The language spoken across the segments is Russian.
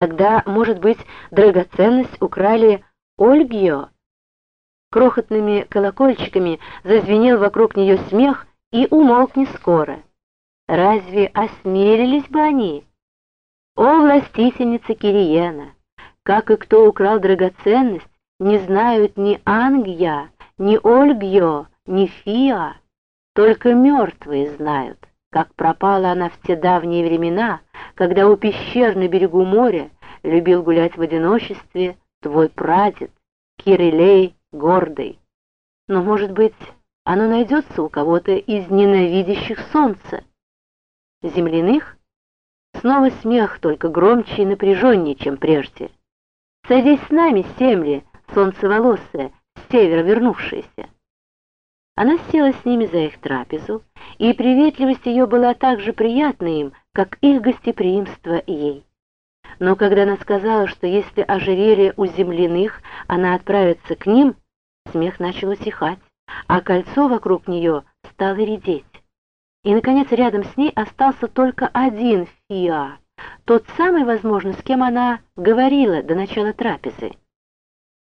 Тогда, может быть, драгоценность украли Ольгио? Крохотными колокольчиками зазвенел вокруг нее смех и умолк не скоро. Разве осмелились бы они? О, властительница Кириена! Как и кто украл драгоценность, не знают ни Ангия, ни Ольгио, ни Фиа. Только мертвые знают, как пропала она в те давние времена, когда у пещер на берегу моря любил гулять в одиночестве твой прадед, Кирилей гордый. Но, может быть, оно найдется у кого-то из ненавидящих солнца. Земляных? Снова смех, только громче и напряженнее, чем прежде. Садись с нами, семли, солнцеволосая, с севера вернувшаяся. Она села с ними за их трапезу, и приветливость ее была так же приятна им, как их гостеприимство ей. Но когда она сказала, что если ожерелье у земляных, она отправится к ним, смех начал утихать, а кольцо вокруг нее стало редеть. И, наконец, рядом с ней остался только один Фиа, тот самый, возможно, с кем она говорила до начала трапезы.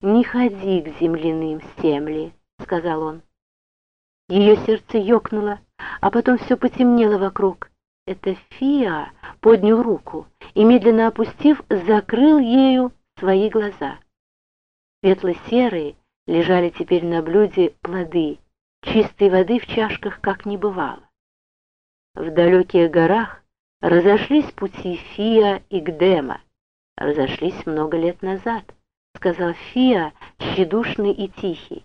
«Не ходи к земляным, Семли», — сказал он. Ее сердце ёкнуло, а потом все потемнело вокруг. Это Фиа поднял руку и, медленно опустив, закрыл ею свои глаза. Светло-серые лежали теперь на блюде плоды, чистой воды в чашках как не бывало. В далеких горах разошлись пути Фиа и Гдема, разошлись много лет назад, сказал Фиа, тщедушный и тихий.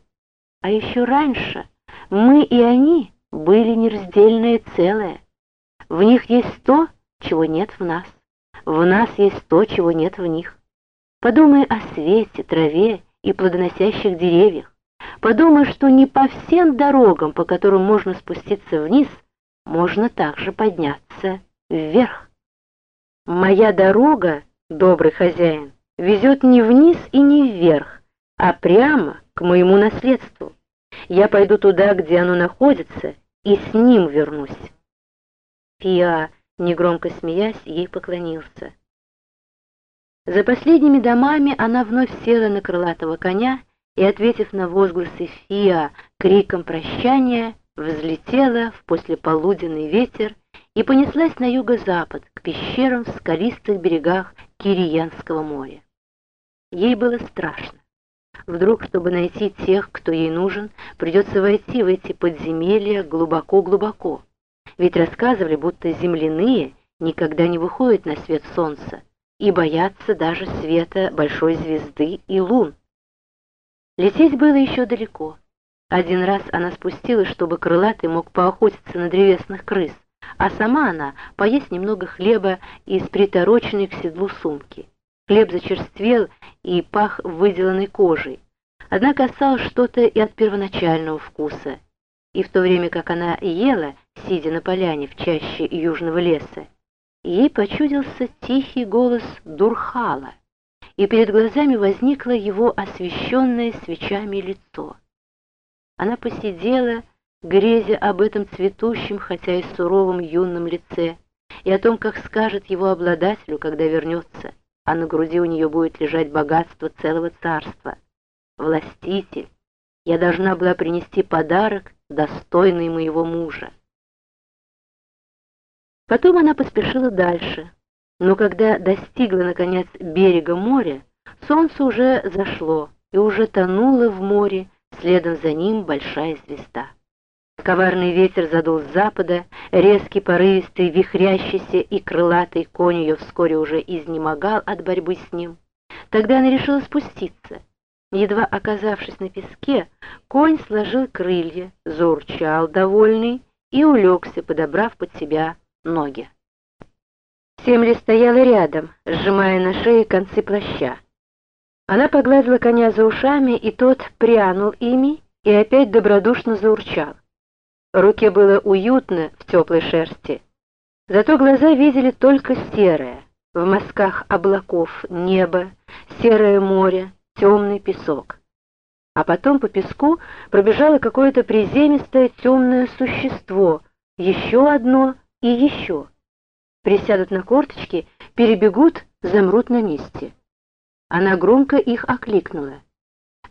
А еще раньше мы и они были нераздельное целое. В них есть то, чего нет в нас. В нас есть то, чего нет в них. Подумай о свете, траве и плодоносящих деревьях. Подумай, что не по всем дорогам, по которым можно спуститься вниз, можно также подняться вверх. Моя дорога, добрый хозяин, везет не вниз и не вверх, а прямо к моему наследству. Я пойду туда, где оно находится, и с ним вернусь. Фиа, негромко смеясь, ей поклонился. За последними домами она вновь села на крылатого коня и, ответив на возгласы Фиа криком прощания, взлетела в послеполуденный ветер и понеслась на юго-запад, к пещерам в скалистых берегах Кириенского моря. Ей было страшно. Вдруг, чтобы найти тех, кто ей нужен, придется войти в эти подземелья глубоко-глубоко. Ведь рассказывали, будто земляные никогда не выходят на свет солнца и боятся даже света большой звезды и лун. Лететь было еще далеко. Один раз она спустилась, чтобы крылатый мог поохотиться на древесных крыс, а сама она поесть немного хлеба из притороченной к седлу сумки. Хлеб зачерствел и пах выделанной кожей. Однако осталось что-то и от первоначального вкуса. И в то время как она ела, сидя на поляне в чаще южного леса, ей почудился тихий голос Дурхала, и перед глазами возникло его освещенное свечами лицо. Она посидела, грезя об этом цветущем, хотя и суровом юном лице, и о том, как скажет его обладателю, когда вернется а на груди у нее будет лежать богатство целого царства. Властитель, я должна была принести подарок, достойный моего мужа. Потом она поспешила дальше, но когда достигла, наконец, берега моря, солнце уже зашло и уже тонуло в море, следом за ним большая звезда. Коварный ветер задул с запада, резкий, порывистый, вихрящийся и крылатый конь ее вскоре уже изнемогал от борьбы с ним. Тогда она решила спуститься. Едва оказавшись на песке, конь сложил крылья, заурчал довольный и улегся, подобрав под себя ноги. Семли стояла рядом, сжимая на шее концы плаща. Она погладила коня за ушами, и тот прянул ими и опять добродушно заурчал. Руке было уютно в теплой шерсти. Зато глаза видели только серое, в мазках облаков небо, серое море, темный песок. А потом по песку пробежало какое-то приземистое темное существо, еще одно и еще. Присядут на корточки, перебегут, замрут на месте. Она громко их окликнула.